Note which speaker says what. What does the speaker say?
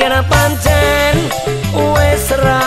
Speaker 1: yen pancen wis ra